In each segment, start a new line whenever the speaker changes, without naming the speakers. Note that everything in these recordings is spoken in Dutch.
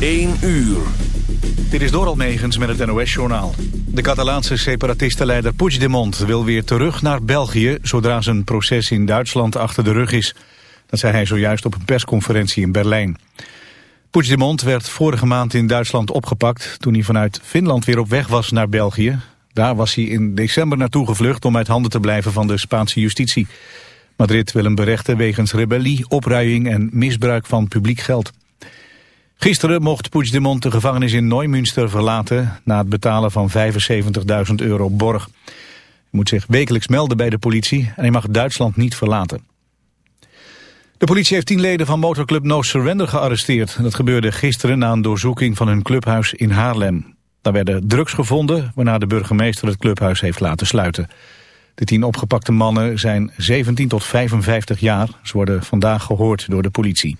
1 uur.
Dit is Doral Megens met het NOS-journaal. De Catalaanse separatistenleider Puigdemont wil weer terug naar België... zodra zijn proces in Duitsland achter de rug is. Dat zei hij zojuist op een persconferentie in Berlijn. Puigdemont werd vorige maand in Duitsland opgepakt... toen hij vanuit Finland weer op weg was naar België. Daar was hij in december naartoe gevlucht om uit handen te blijven van de Spaanse justitie. Madrid wil hem berechten wegens rebellie, opruiing en misbruik van publiek geld. Gisteren mocht Puigdemont de gevangenis in Neumünster verlaten... na het betalen van 75.000 euro borg. Hij moet zich wekelijks melden bij de politie en hij mag Duitsland niet verlaten. De politie heeft tien leden van motorclub No Surrender gearresteerd. Dat gebeurde gisteren na een doorzoeking van hun clubhuis in Haarlem. Daar werden drugs gevonden, waarna de burgemeester het clubhuis heeft laten sluiten. De tien opgepakte mannen zijn 17 tot 55 jaar. Ze worden vandaag gehoord door de politie.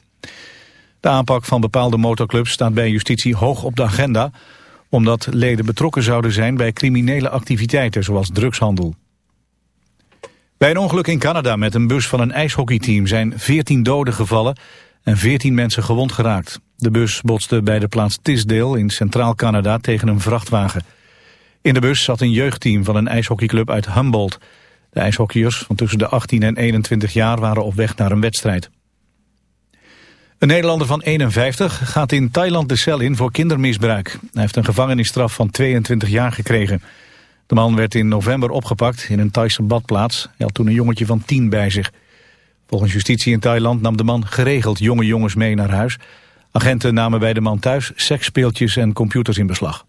De aanpak van bepaalde motorclubs staat bij justitie hoog op de agenda... omdat leden betrokken zouden zijn bij criminele activiteiten zoals drugshandel. Bij een ongeluk in Canada met een bus van een ijshockeyteam zijn 14 doden gevallen en 14 mensen gewond geraakt. De bus botste bij de plaats Tisdale in Centraal Canada tegen een vrachtwagen. In de bus zat een jeugdteam van een ijshockeyclub uit Humboldt. De ijshockeyers van tussen de 18 en 21 jaar waren op weg naar een wedstrijd. Een Nederlander van 51 gaat in Thailand de cel in voor kindermisbruik. Hij heeft een gevangenisstraf van 22 jaar gekregen. De man werd in november opgepakt in een Thaise badplaats. Hij had toen een jongetje van 10 bij zich. Volgens justitie in Thailand nam de man geregeld jonge jongens mee naar huis. Agenten namen bij de man thuis seksspeeltjes en computers in beslag.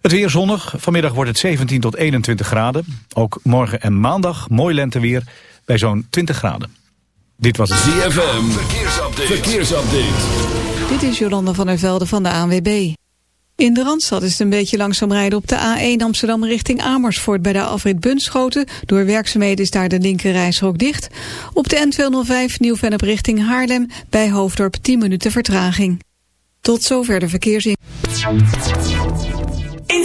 Het weer zonnig. Vanmiddag wordt het 17 tot 21 graden. Ook morgen en maandag mooi lenteweer bij zo'n 20 graden. Dit was het
ZFM. Verkeersupdate. Verkeersupdate.
Dit is Jolanda van der Velde van de ANWB. In de Randstad is het een beetje langzaam rijden op de A1 Amsterdam richting Amersfoort bij de afrit Bunschoten. Door werkzaamheden is daar de linker dicht. Op de N205 Nieuw-Vennep richting Haarlem bij Hoofddorp 10 minuten vertraging. Tot zover de verkeersin.
In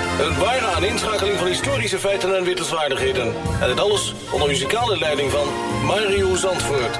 Een ware aaninschakeling van historische feiten en wittelswaardigheden. En dit alles onder muzikale leiding van Mario Zandvoort.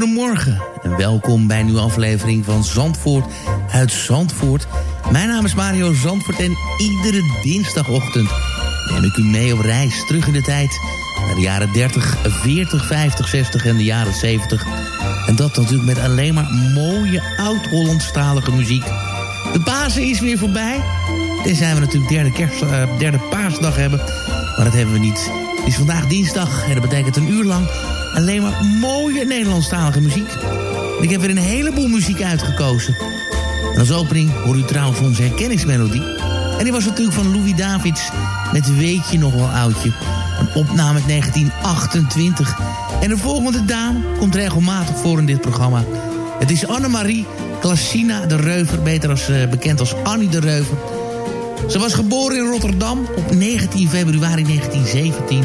Goedemorgen en welkom bij een nieuwe aflevering van Zandvoort uit Zandvoort. Mijn naam is Mario Zandvoort en iedere dinsdagochtend neem ik u mee op reis terug in de tijd naar de jaren 30, 40, 50, 60 en de jaren 70. En dat natuurlijk met alleen maar mooie oud-Hollandstalige muziek. De Pasen is weer voorbij. Tenzij we natuurlijk derde, kerst, uh, derde paasdag hebben. Maar dat hebben we niet. Het is vandaag dinsdag en dat betekent een uur lang alleen maar mooie Nederlandstalige muziek. En ik heb weer een heleboel muziek uitgekozen. En als opening hoor u trouwens onze herkenningsmelodie. En die was natuurlijk van Louis Davids met Weet je nog wel oudje. Een opname uit 1928. En de volgende dame komt regelmatig voor in dit programma. Het is Annemarie Klassina de Reuver, beter als, uh, bekend als Annie de Reuver. Ze was geboren in Rotterdam op 19 februari 1917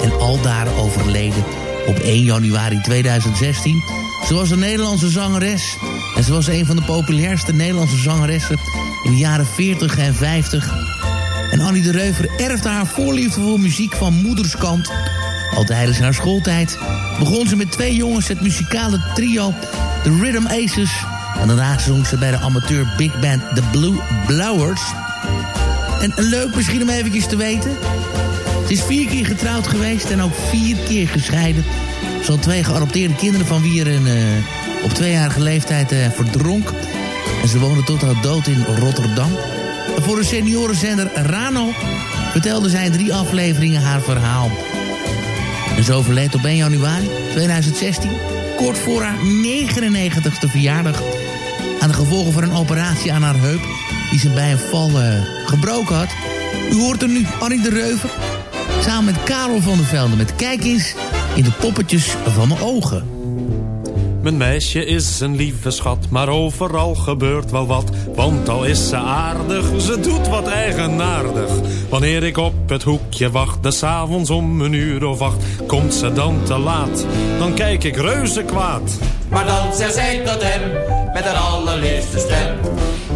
en aldaar overleden op 1 januari 2016. Ze was een Nederlandse zangeres en ze was een van de populairste Nederlandse zangeressen in de jaren 40 en 50. En Annie de Reuver erfde haar voorliefde voor muziek van moederskant. Al tijdens haar schooltijd begon ze met twee jongens het muzikale trio The Rhythm Aces. En daarna zong ze bij de amateur big band The Blue Blowers. En leuk misschien om eventjes te weten. Ze is vier keer getrouwd geweest en ook vier keer gescheiden. Ze had twee geadopteerde kinderen van wie er een, uh, op tweejarige leeftijd uh, verdronk. En ze woonde tot haar dood in Rotterdam. Voor de seniorenzender Rano vertelde zij in drie afleveringen haar verhaal. En ze overleed op 1 januari 2016, kort voor haar 99ste verjaardag... aan de gevolgen van een operatie aan haar heup... die ze bij een val eh, gebroken had. U hoort er nu Annie de Reuver. Samen met Karel van der Velde met Kijk eens in de poppetjes van mijn ogen.
Mijn meisje is een lieve schat, maar overal gebeurt wel wat. Want al is ze aardig, ze doet wat eigenaardig. Wanneer ik op het hoekje wacht, des avonds om een uur of acht... komt ze dan te laat, dan kijk ik reuze kwaad.
Maar dan zei zij tot hem, met haar allerliefste stem.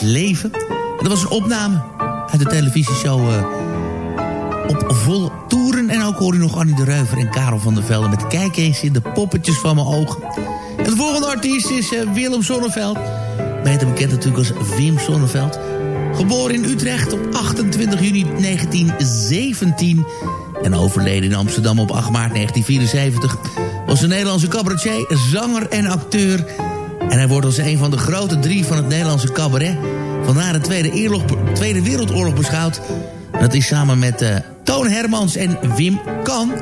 Leven.
En
dat was een opname uit de televisieshow eh, Op volle toeren. En ook hoor u nog Annie de Reuver en Karel van der Velde... met Kijk eens in de poppetjes van mijn ogen. En de volgende artiest is eh, Willem Sonneveld. Beter bekend natuurlijk als Wim Sonneveld. Geboren in Utrecht op 28 juni 1917 en overleden in Amsterdam op 8 maart 1974... was een Nederlandse cabaretier, zanger en acteur. En hij wordt als een van de grote drie van het Nederlandse cabaret... van na de Tweede, Tweede Wereldoorlog beschouwd. Dat is samen met eh, Toon Hermans en Wim Kan.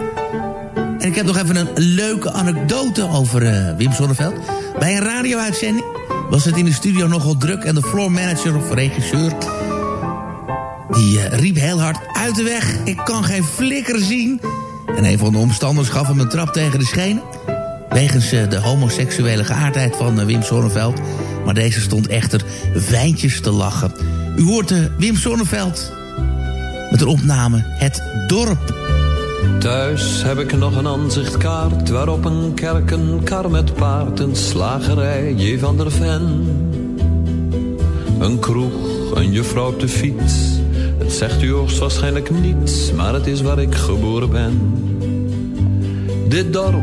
En ik heb nog even een leuke anekdote over eh, Wim Sonneveld. Bij een radio-uitzending was het in de studio nogal druk... en de floor manager of regisseur die eh, riep heel hard uit de weg. Ik kan geen flikker zien. En een van de omstanders gaf hem een trap tegen de schenen. Wegens eh, de homoseksuele geaardheid van eh, Wim Sonneveld. Maar deze stond echter wijntjes te lachen. U hoort uh, Wim Sonneveld met de opname Het Dorp.
Thuis heb ik nog een aanzichtkaart waarop een kerk, een kar met paard, een slagerij, J. van der Ven. Een kroeg, een juffrouw op de fiets. Het zegt u hoogstwaarschijnlijk niets, maar het is waar ik geboren ben. Dit dorp,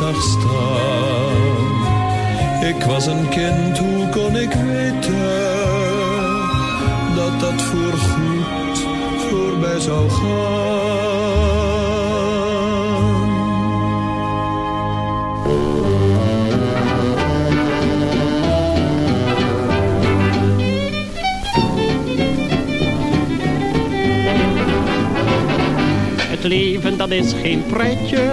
Zag. Ik was een kind, hoe kon ik weten dat dat voorgoed voorbij zou gaan?
Het leven dat is geen pretje,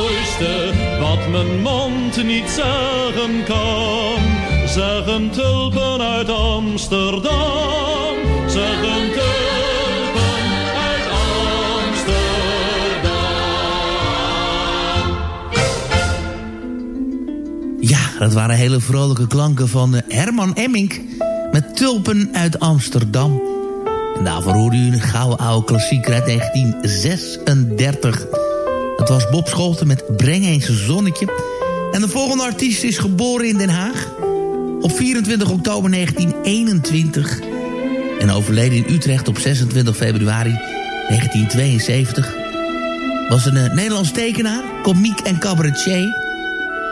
wat mijn mond niet zeggen kan. Zeggen tulpen uit Amsterdam, zeggen tulpen uit Amsterdam.
Ja, dat waren hele vrolijke klanken van eh, Herman Emmink met Tulpen uit Amsterdam. En daarvoor hoorde u een gouden oude klassieker uit 1936. Dat was Bob Scholten met Breng eens een zonnetje. En de volgende artiest is geboren in Den Haag op 24 oktober 1921. En overleden in Utrecht op 26 februari 1972. Was een eh, Nederlands tekenaar, komiek en cabaretier.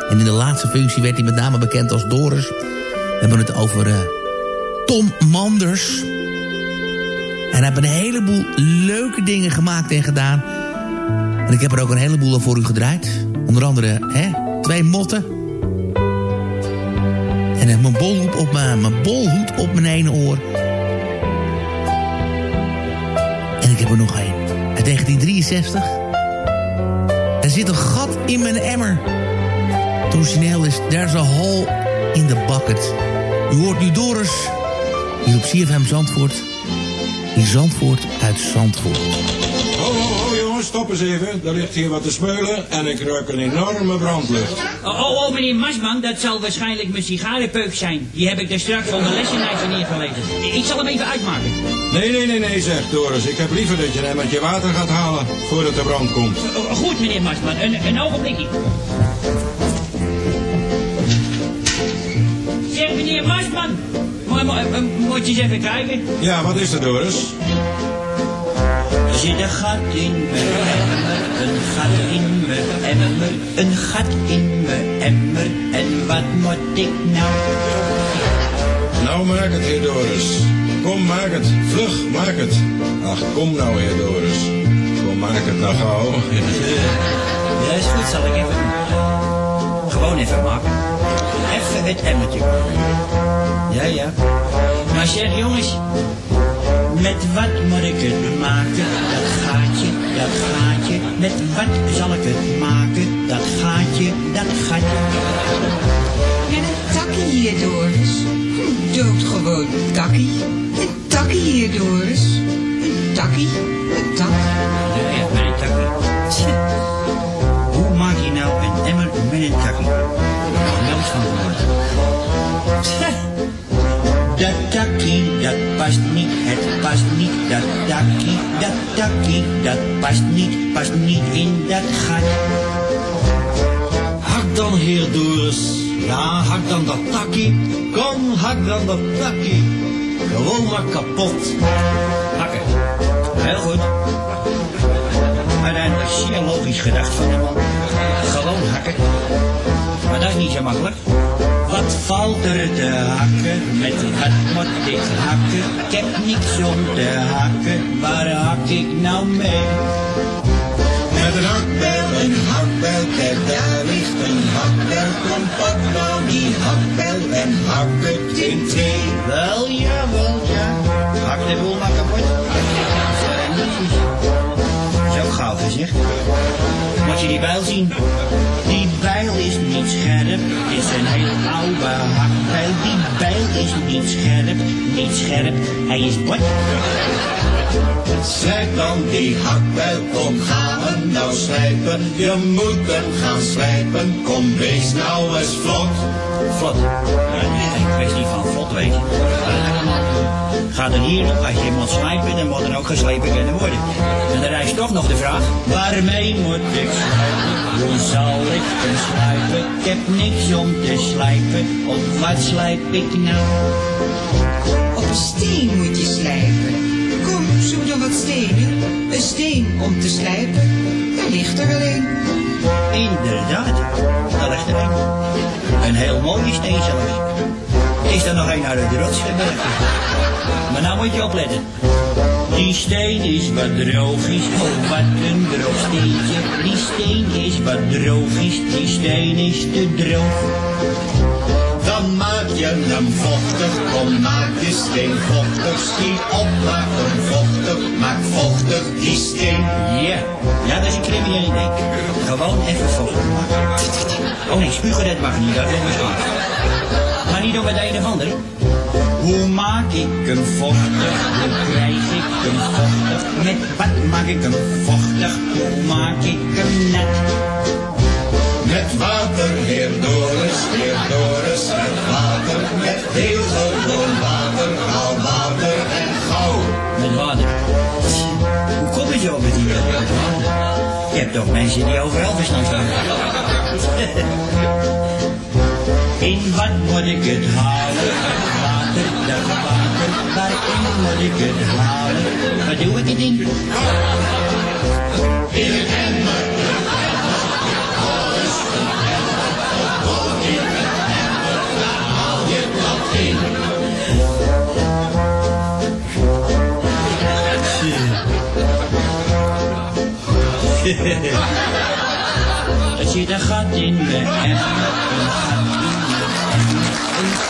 En in de laatste functie werd hij met name bekend als Doris. We hebben het over eh, Tom Manders. En hij heeft een heleboel leuke dingen gemaakt en gedaan. En ik heb er ook een heleboel voor u gedraaid. Onder andere hè, twee motten. En eh, mijn bolhoed op mijn, mijn bolhoed op mijn ene oor. En ik heb er nog één. Uit 1963. Er zit een gat in mijn emmer. Het origineel is There's a hole in the bucket. U hoort nu Doris. Hier op CFM Zandvoort. In Zandvoort uit Zandvoort.
Stop eens even. Er ligt hier wat te smeulen en ik ruik een enorme brandlucht.
Oh, oh, oh, meneer Masman, dat zal waarschijnlijk mijn sigarenpeuk zijn. Die heb ik er straks van de lessenijver neergelegd. Ik zal hem even uitmaken.
Nee, nee, nee, nee, zegt Doris. Ik heb liever dat je een emmertje water gaat halen voordat de brand komt.
Oh, goed, meneer Masman, een, een ogenblikje. Zeg, meneer Masman, mo- eh, moet je eens even kijken?
Ja, wat is er, Doris?
Zit een gat in mijn emmer, een gat in mijn emmer, een gat in mijn emmer. En wat moet ik nou?
Nou, maak het, heer Doris. Kom, maak het. Vlug, maak het. Ach, kom nou, heer Doris. Kom, maak het nou gauw.
Ja, is goed, zal ik even. Gewoon even maken. Even het emmertje maken. Ja, ja. Maar zeg jongens, met wat moet ik het maken? Dat gaatje, dat gaatje. Met wat zal ik het maken? Dat gaatje, dat gaatje.
En een takkie hier, Doris. Hm, Doodgewoon takkie. Een takkie hier, Doris. Een takkie, een tak.
Ja, echt met een takkie. Hoe maak je nou een emmer met een takkie? Nooit van gehoord. Dat takkie, dat past niet, het past niet. Dat takkie, dat takkie, dat past niet, past niet in dat gat.
Hak dan, heer Doris. Ja, hak dan dat takkie. Kom, hak dan dat takkie. Gewoon maar kapot.
Hakken. Heel goed. Uiteindelijk zeer logisch gedacht van man. Gewoon hakken. Maar dat is niet zo makkelijk. Wat valt er te hakken? Met wat moet ik hakken? Ik heb niks om te hakken. Waar hak ik nou mee?
Met een hakbel, een hakbel, kijk daar ligt een hakbel. Kom pak nou die hakbel en hak het in twee.
Wel ja, wel ja. Hak de boel maar kapot. Zo gezegd. Moet je die bijl zien? Die bijl is niet scherp, is een heel oude hakbijl. Die bijl is niet scherp, niet scherp, hij is bot.
Slijp dan die hakbijl, kom gaan hem nou slijpen. Je moet hem gaan slijpen, kom wees nou eens vlot.
Vlot. Ja, ik wees niet van vlot, weet je. Hier als je moet slijpen, dan moet er ook geslepen kunnen worden. En dan rijst toch nog de vraag, waarmee moet ik slijpen? Hoe zal ik hem slijpen? Ik heb niks om te slijpen, op wat slijp ik nou?
Op een steen moet je slijpen. Kom, zoek dan wat stenen. Een steen om te slijpen. Daar ligt er wel een.
Inderdaad, daar ligt er een. Een heel mooie steen zelfs. Is er nog een uit de rots gewerkt? Maar nou moet je opletten. Die steen is wat droogjes, oh wat een droog steentje. Die steen is wat droogjes, die steen is te droog.
Dan maak je hem vochtig, kom maak je steen vochtig. Stiet op, maak hem vochtig, maak vochtig die steen.
Ja, ja dat is een crimineel idee. Gewoon even vochtig. Oh nee, spugen dat mag niet, dat is beschaamd. Maar niet door met een of ander. Hoe maak ik hem vochtig? Hoe krijg ik hem vochtig? Met wat maak ik hem vochtig? Hoe maak ik hem net?
Met water, heer Doris, heer Doris, met water, met heel gewoon water, haal water en gauw.
Met water. Hoe kom je zo met die water? Je hebt toch mensen die overal verstand van In wat moet ik het halen? Water, dat water, waarin moet ik het halen? Wat doe ik het in?
In een emmer, alles een emmer, in een emmer, je dat in.
Er zit een gat in de emmer, een in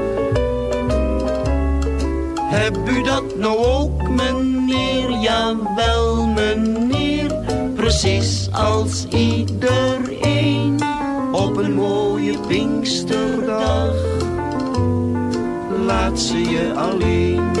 Heb u dat nou ook, meneer? Jawel, meneer. Precies als iedereen op een mooie Pinksterdag. Laat ze je alleen.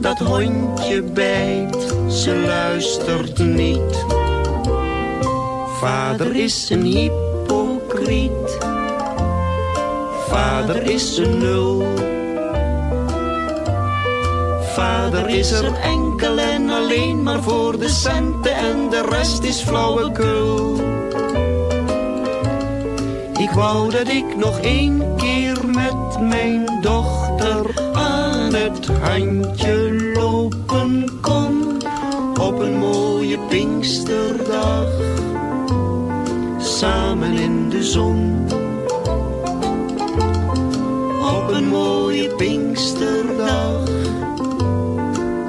dat hondje bijt, ze luistert niet. Vader is een hypocriet, vader is een nul. Vader is er enkel en alleen maar voor de centen en de rest is flauwekul. Ik wou dat ik nog één keer met mijn dochter het handje lopen kon. Op een mooie Pinksterdag, samen in de zon. Op een mooie Pinksterdag,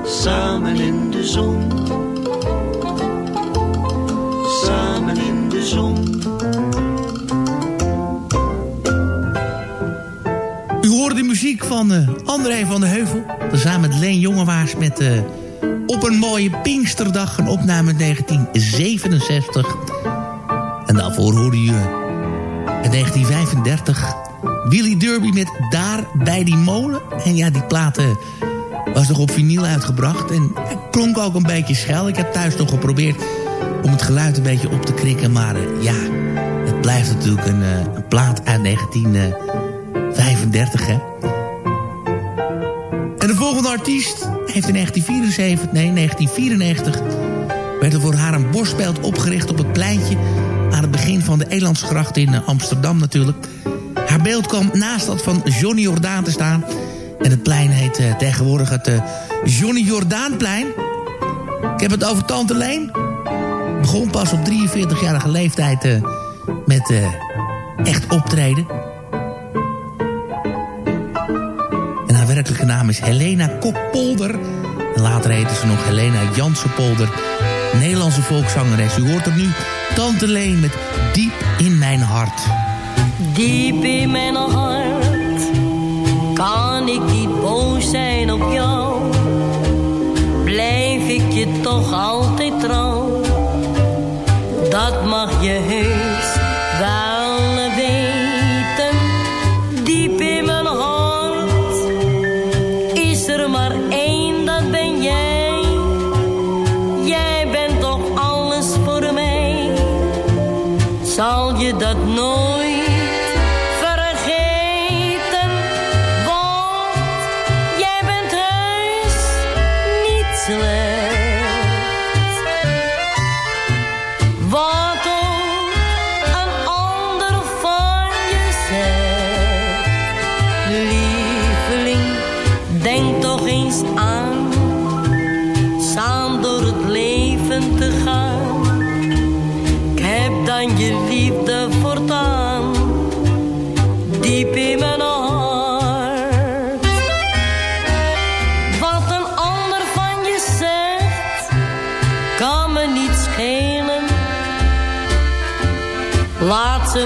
samen in de zon. Samen in de zon.
Van uh, André van de Heuvel. Tezamen met Leen Jongewaars met... Uh, op een mooie Pinksterdag, een opname 1967. En daarvoor hoorde je in 1935 Willy Derby met Daar bij die molen. En ja, die platen was nog op vinyl uitgebracht. En het klonk ook een beetje schel. Ik heb thuis nog geprobeerd om het geluid een beetje op te krikken. Maar uh, ja, het blijft natuurlijk een, een plaat uit 1935, hè. De volgende artiest heeft in 1974, nee, 1994... werd er voor haar een borstbeeld opgericht op het pleintje... aan het begin van de Elandsgracht in uh, Amsterdam natuurlijk. Haar beeld kwam naast dat van Johnny Jordaan te staan... En het plein heet uh, tegenwoordig het uh, Johnny Jordaanplein. Ik heb het over Tante Leen. Begon pas op 43-jarige leeftijd met echt optreden. Werkelijke naam is Helena Koppolder. Later heette ze nog Helena Jansenpolder. Nederlandse volkszangeres. U hoort er nu Tante Leen met Diep in mijn hart.
Diep in mijn hart kan ik niet boos zijn op jou? Blijf ik je toch altijd trouw? Dat mag je heus dat nooit? Laat ze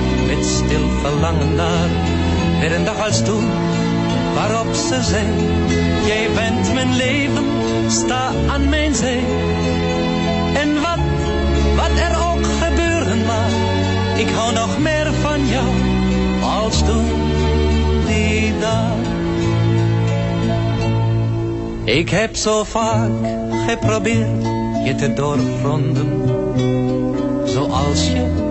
stil verlangen naar. Weer een dag als toen waarop ze zei. Jij bent mijn leven, sta aan mijn zij. En wat, wat er ook gebeuren mag. Ik hou nog meer van jou als toen die dag. Ik heb zo vaak geprobeerd je te doorgronden. Zoals je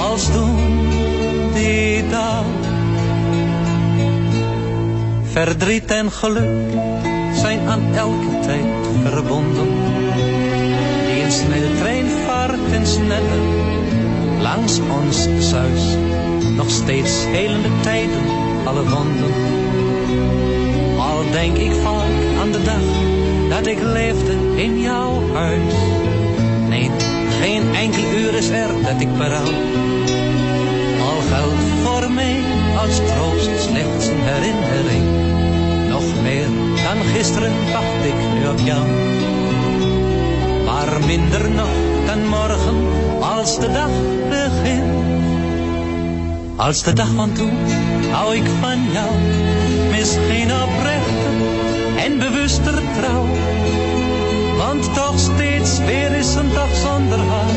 als toen die dag. Verdriet en geluk zijn aan elke tijd verbonden. Die een snelle trein vaart en sneller langs ons zuis. Nog steeds helende tijden alle wonden. Al denk ik vaak aan de dag dat ik leefde in jouw huis. Nee, geen enkel uur is er dat ik berouw. Geldt voor mij als troost slechts een herinnering. Nog meer dan gisteren wacht ik nu op jou. Maar minder nog dan morgen als de dag begint. Als de dag van toen hou ik van jou, misschien oprechter en bewuster trouw. Want toch steeds weer is een dag zonder haar,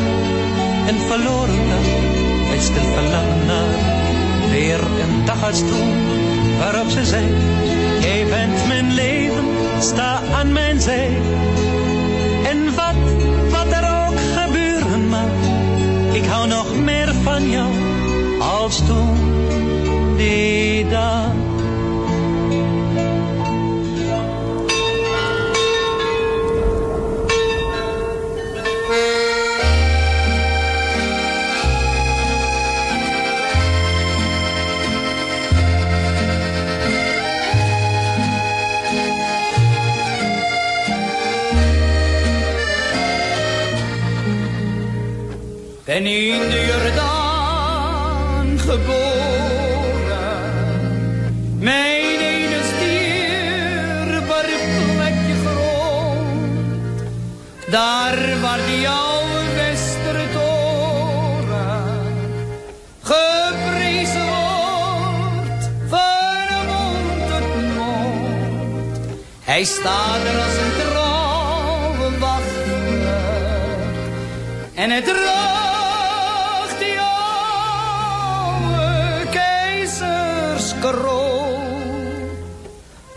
een verloren dag, stil verlangen naar. Weer een dag als toen, waarop ze zei, jij bent mijn leven, sta aan mijn zij. En wat, wat er ook gebeuren mag, ik hou nog meer van jou als toen die dag.
Ben in de Jordaan geboren. Mijn ene dierbaar plekje grond. Daar waar die oude Westertoren geprezen wordt van mond tot mond. Hij staat er als een trouwe wachter. En het draagt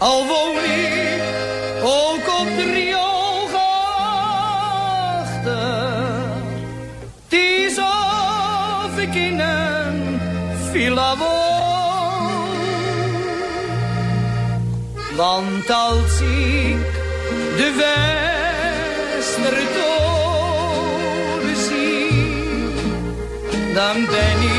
Al woon ik ook op de rioolgrachten. Het is of ik in een villa woon. Want als ik de Westertoren zie, dan ben ik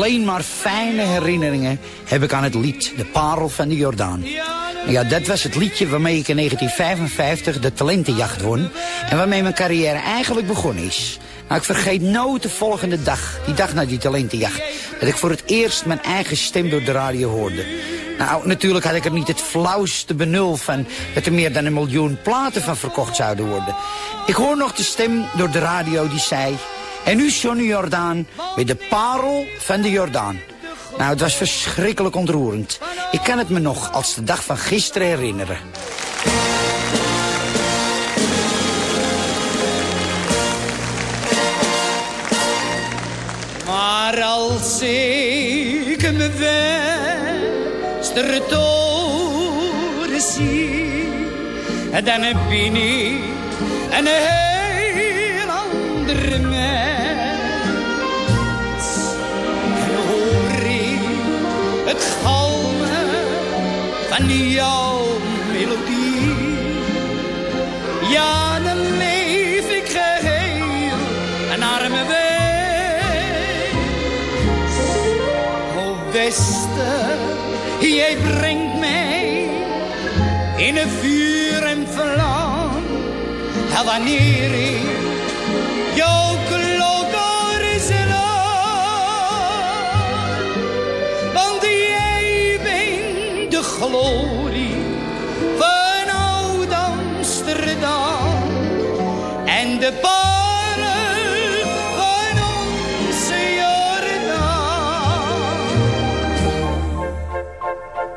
alleen maar fijne herinneringen heb ik aan het lied De Parel van de Jordaan. Ja, dat was het liedje waarmee ik in 1955 de talentenjacht won... en waarmee mijn carrière eigenlijk begonnen is. Nou, ik vergeet nooit de volgende dag, die dag na die talentenjacht... dat ik voor het eerst mijn eigen stem door de radio hoorde. Nou, natuurlijk had ik er niet het flauwste benul van... dat er meer dan een miljoen platen van verkocht zouden worden. Ik hoor nog de stem door de radio die zei... En nu Johnny Jordaan met de parel van de Jordaan. Nou, het was verschrikkelijk ontroerend. Ik kan het me nog als de dag van gisteren herinneren.
Maar als ik me westertoren zie, dan ben ik een het galmen van jouw melodie. Ja, dan leef ik geheel een arme wees. O Westen, jij brengt mij in een vuur en vlam. En wanneer ik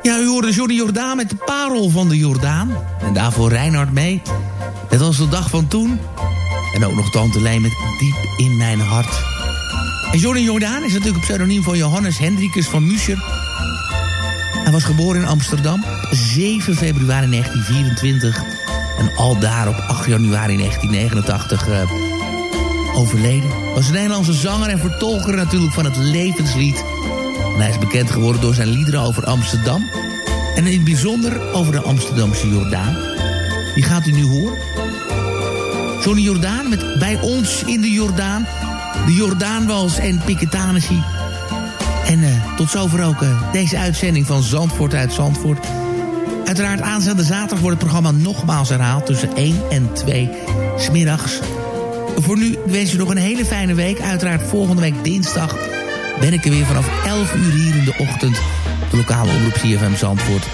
Ja, u hoorde Jordaan met de parel van de Jordaan. En daarvoor Reinhard mee. Net als de dag van toen. En ook nog Tante Leen met Diep in mijn hart. En Johnny Jordaan is natuurlijk een pseudoniem van Johannes Hendrikus van Muscher. Hij was geboren in Amsterdam op 7 februari 1924. En al daar op 8 januari 1989 eh, overleden. Was een Nederlandse zanger en vertolker natuurlijk van het levenslied. En hij is bekend geworden door zijn liederen over Amsterdam. En in het bijzonder over de Amsterdamse Jordaan. Die gaat u nu horen. Johnny Jordaan met Bij ons in de Jordaan. De Jordaanwals en Piketanissie. En eh, tot zover ook eh, deze uitzending van Zandvoort uit Zandvoort. Uiteraard aanstaande zaterdag wordt het programma nogmaals herhaald... tussen 1 en 2 smiddags. Voor nu wens u nog een hele fijne week. Uiteraard volgende week dinsdag ben ik er weer vanaf 11 uur hier in de ochtend... de lokale omroep CFM Zandvoort.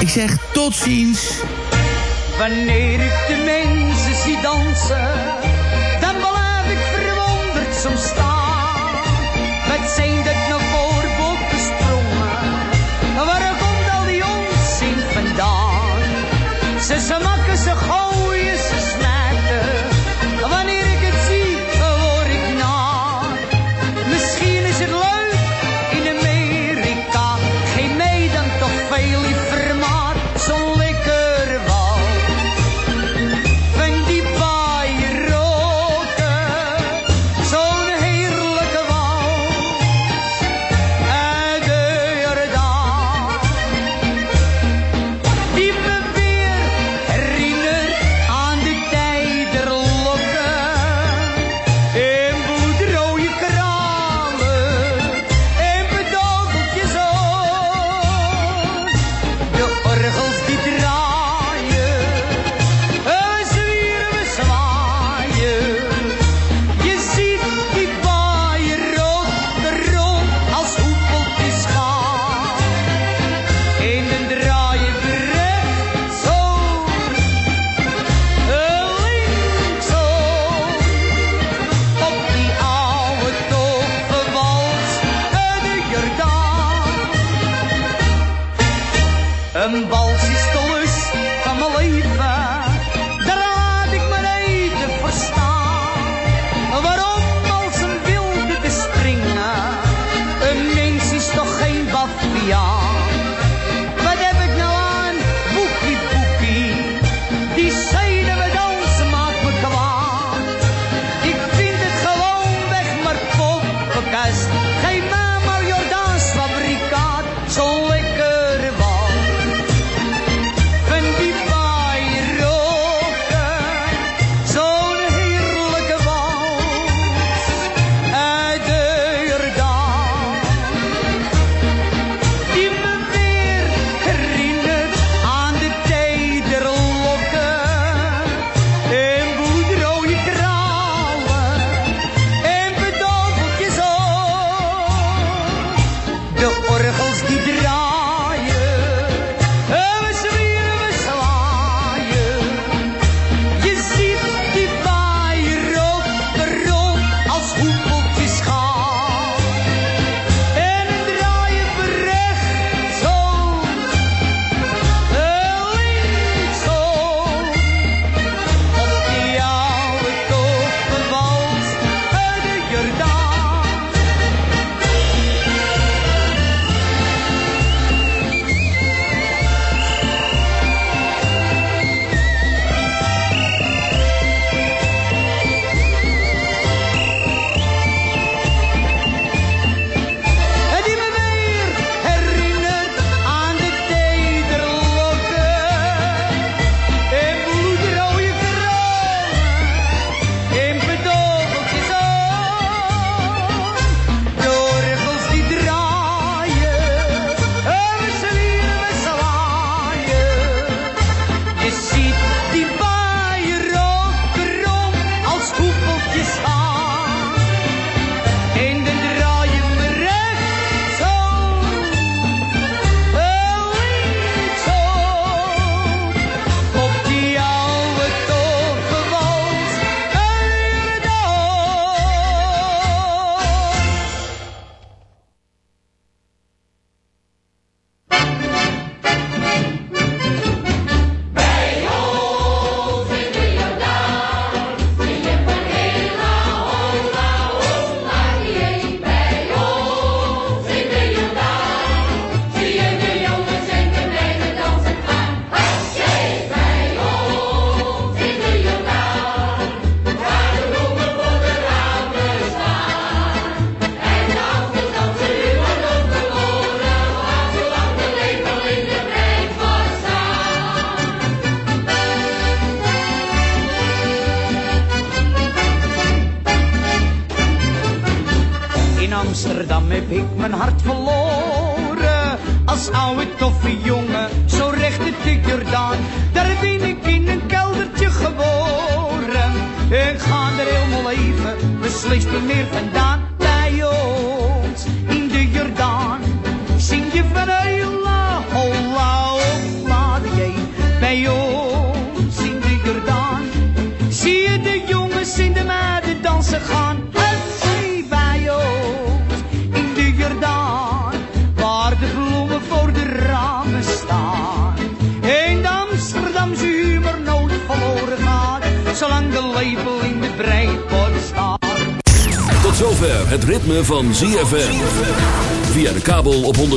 Ik zeg tot ziens.
Wanneer ik de mensen zie dansen, dan blijf ik verwonderd zo staan.